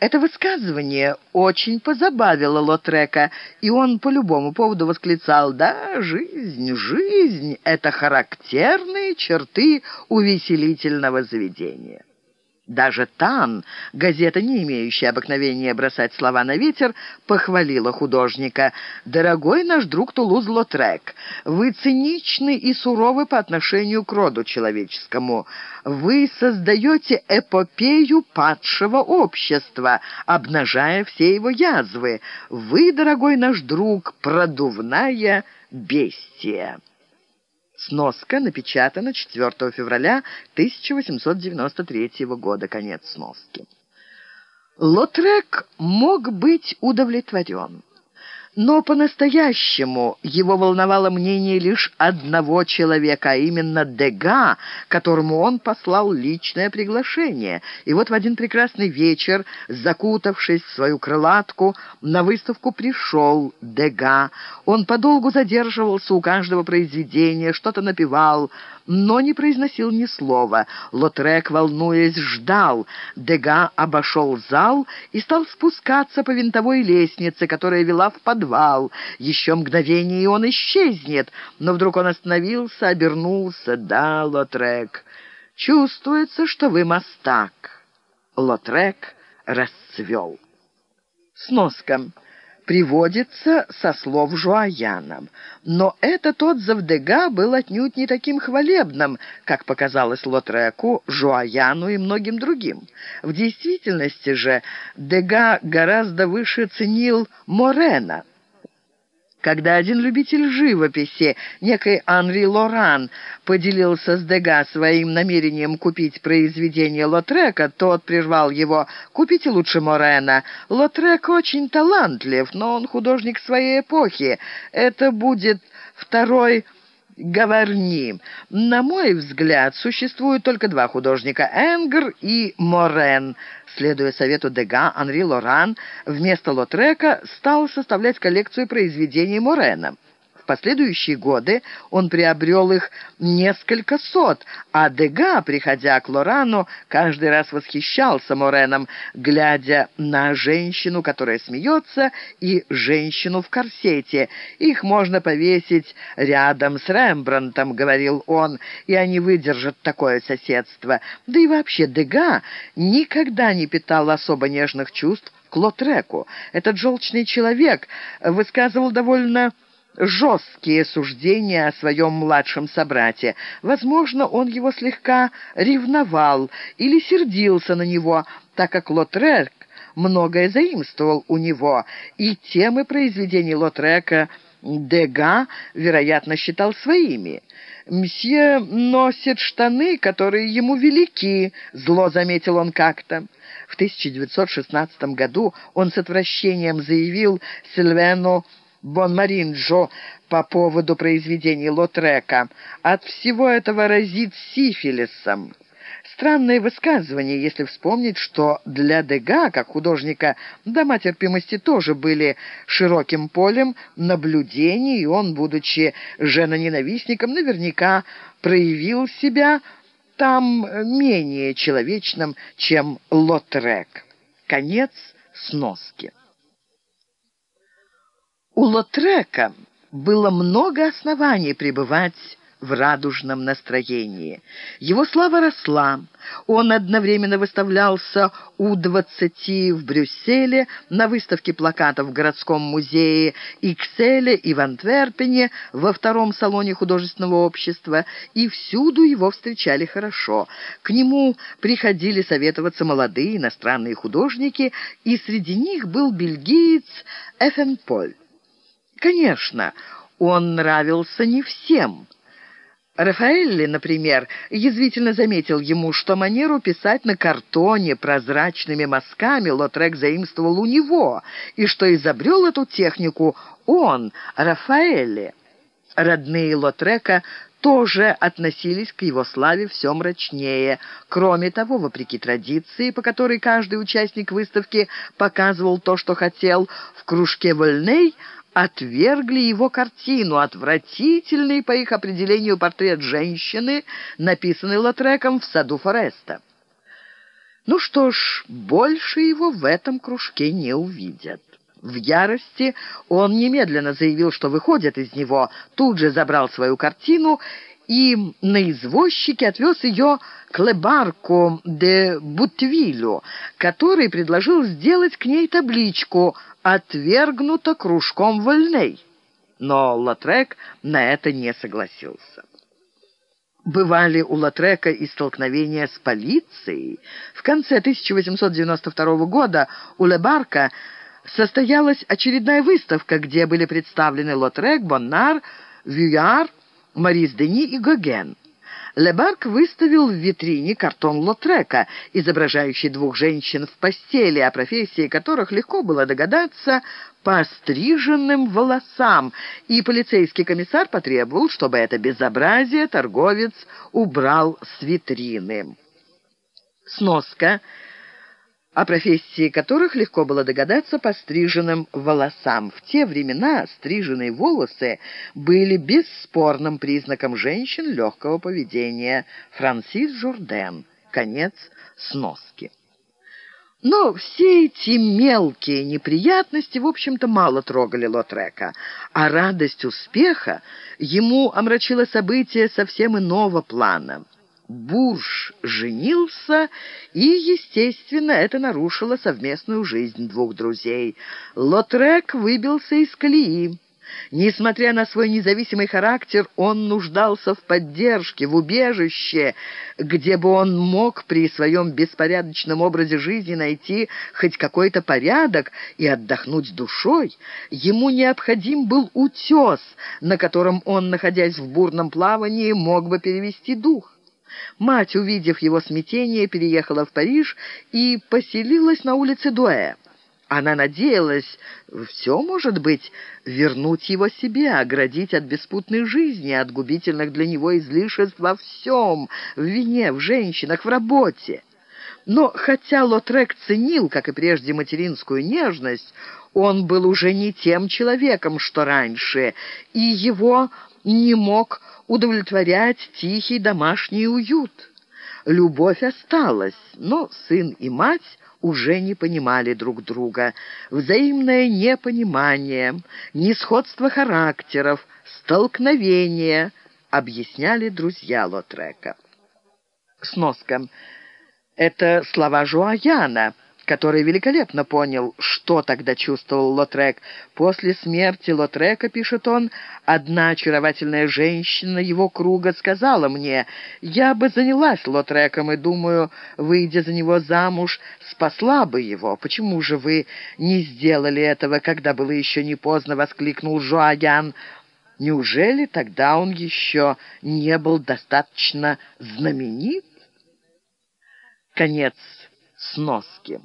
Это высказывание очень позабавило Лотрека, и он по любому поводу восклицал «Да, жизнь, жизнь — это характерные черты увеселительного заведения». Даже Тан, газета, не имеющая обыкновения бросать слова на ветер, похвалила художника. «Дорогой наш друг Тулуз-Лотрек, вы циничны и суровы по отношению к роду человеческому. Вы создаете эпопею падшего общества, обнажая все его язвы. Вы, дорогой наш друг, продувная бестия». Сноска напечатана 4 февраля 1893 года. Конец сноски. Лотрек мог быть удовлетворен. Но по-настоящему его волновало мнение лишь одного человека, а именно Дега, которому он послал личное приглашение. И вот в один прекрасный вечер, закутавшись в свою крылатку, на выставку пришел Дега. Он подолгу задерживался у каждого произведения, что-то напевал, но не произносил ни слова. Лотрек, волнуясь, ждал. Дега обошел зал и стал спускаться по винтовой лестнице, которая вела в подвал. Еще мгновение, и он исчезнет. Но вдруг он остановился, обернулся. «Да, Лотрек, чувствуется, что вы мастак». Лотрек расцвел. Сноска приводится со слов Жуаяна. Но этот отзыв Дега был отнюдь не таким хвалебным, как показалось Лотреку, Жуаяну и многим другим. В действительности же Дега гораздо выше ценил Морена – когда один любитель живописи, некий Анри Лоран, поделился с Дега своим намерением купить произведение Лотрека, тот прервал его «Купите лучше Морена. Лотрек очень талантлив, но он художник своей эпохи. Это будет второй Гаварни. На мой взгляд, существует только два художника – Энгр и Морен. Следуя совету Дега, Анри Лоран вместо Лотрека стал составлять коллекцию произведений Морена. Последующие годы он приобрел их несколько сот, а Дега, приходя к Лорану, каждый раз восхищался Мореном, глядя на женщину, которая смеется, и женщину в корсете. «Их можно повесить рядом с Рембрандтом», — говорил он, — «и они выдержат такое соседство». Да и вообще Дега никогда не питал особо нежных чувств к Лотреку. Этот желчный человек высказывал довольно жесткие суждения о своем младшем собрате. Возможно, он его слегка ревновал или сердился на него, так как Лотрек многое заимствовал у него, и темы произведений Лотрека Дега, вероятно, считал своими. «Мсье носит штаны, которые ему велики», — зло заметил он как-то. В 1916 году он с отвращением заявил Сильвену Бонмаринджо по поводу произведений Лотрека. От всего этого разит сифилисом. Странное высказывание, если вспомнить, что для Дега, как художника, дома терпимости тоже были широким полем наблюдений, и он, будучи женоненавистником, наверняка проявил себя там менее человечным, чем Лотрек. Конец сноски. У Лотрека было много оснований пребывать в радужном настроении. Его слава росла. Он одновременно выставлялся у двадцати в Брюсселе, на выставке плакатов в городском музее Икселе и в Антверпене, во втором салоне художественного общества, и всюду его встречали хорошо. К нему приходили советоваться молодые иностранные художники, и среди них был бельгиец Эфенполь. Конечно, он нравился не всем. Рафаэлли, например, язвительно заметил ему, что манеру писать на картоне прозрачными мазками Лотрек заимствовал у него, и что изобрел эту технику он, Рафаэлли. Родные Лотрека тоже относились к его славе все мрачнее. Кроме того, вопреки традиции, по которой каждый участник выставки показывал то, что хотел, в кружке Вольней отвергли его картину, отвратительный, по их определению, портрет женщины, написанный Лотреком в саду Фореста. Ну что ж, больше его в этом кружке не увидят. В ярости он немедленно заявил, что выходит из него, тут же забрал свою картину и на извозчике отвез ее к Лебарку де Бутвилю, который предложил сделать к ней табличку «Отвергнуто кружком вольней». Но Латрек на это не согласился. Бывали у Латрека и столкновения с полицией. В конце 1892 года у Лебарка состоялась очередная выставка, где были представлены Лотрек, Боннар, Вюяр, Марис Дени и Гоген. Лебарк выставил в витрине картон Лотрека, изображающий двух женщин в постели, о профессии которых легко было догадаться по стриженным волосам, и полицейский комиссар потребовал, чтобы это безобразие торговец убрал с витрины. Сноска – о профессии которых легко было догадаться по стриженным волосам. В те времена стриженные волосы были бесспорным признаком женщин легкого поведения. Франсис Журден. Конец сноски. Но все эти мелкие неприятности, в общем-то, мало трогали Лотрека, а радость успеха ему омрачило событие совсем иного плана – Бурж женился, и, естественно, это нарушило совместную жизнь двух друзей. Лотрек выбился из колеи. Несмотря на свой независимый характер, он нуждался в поддержке, в убежище, где бы он мог при своем беспорядочном образе жизни найти хоть какой-то порядок и отдохнуть душой. Ему необходим был утес, на котором он, находясь в бурном плавании, мог бы перевести дух. Мать, увидев его смятение, переехала в Париж и поселилась на улице Дуэ. Она надеялась, все, может быть, вернуть его себе, оградить от беспутной жизни, от губительных для него излишеств во всем, в вине, в женщинах, в работе. Но хотя Лотрек ценил, как и прежде, материнскую нежность, он был уже не тем человеком, что раньше, и его не мог удовлетворять тихий домашний уют. Любовь осталась, но сын и мать уже не понимали друг друга. Взаимное непонимание, несходство характеров, столкновение объясняли друзья Лотрека. Сноска. Это слова Жуаяна который великолепно понял, что тогда чувствовал Лотрек. После смерти Лотрека, пишет он, одна очаровательная женщина его круга сказала мне, «Я бы занялась Лотреком и, думаю, выйдя за него замуж, спасла бы его. Почему же вы не сделали этого, когда было еще не поздно?» — воскликнул Жуаян. «Неужели тогда он еще не был достаточно знаменит?» Конец сноски.